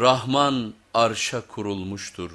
Rahman arşa kurulmuştur.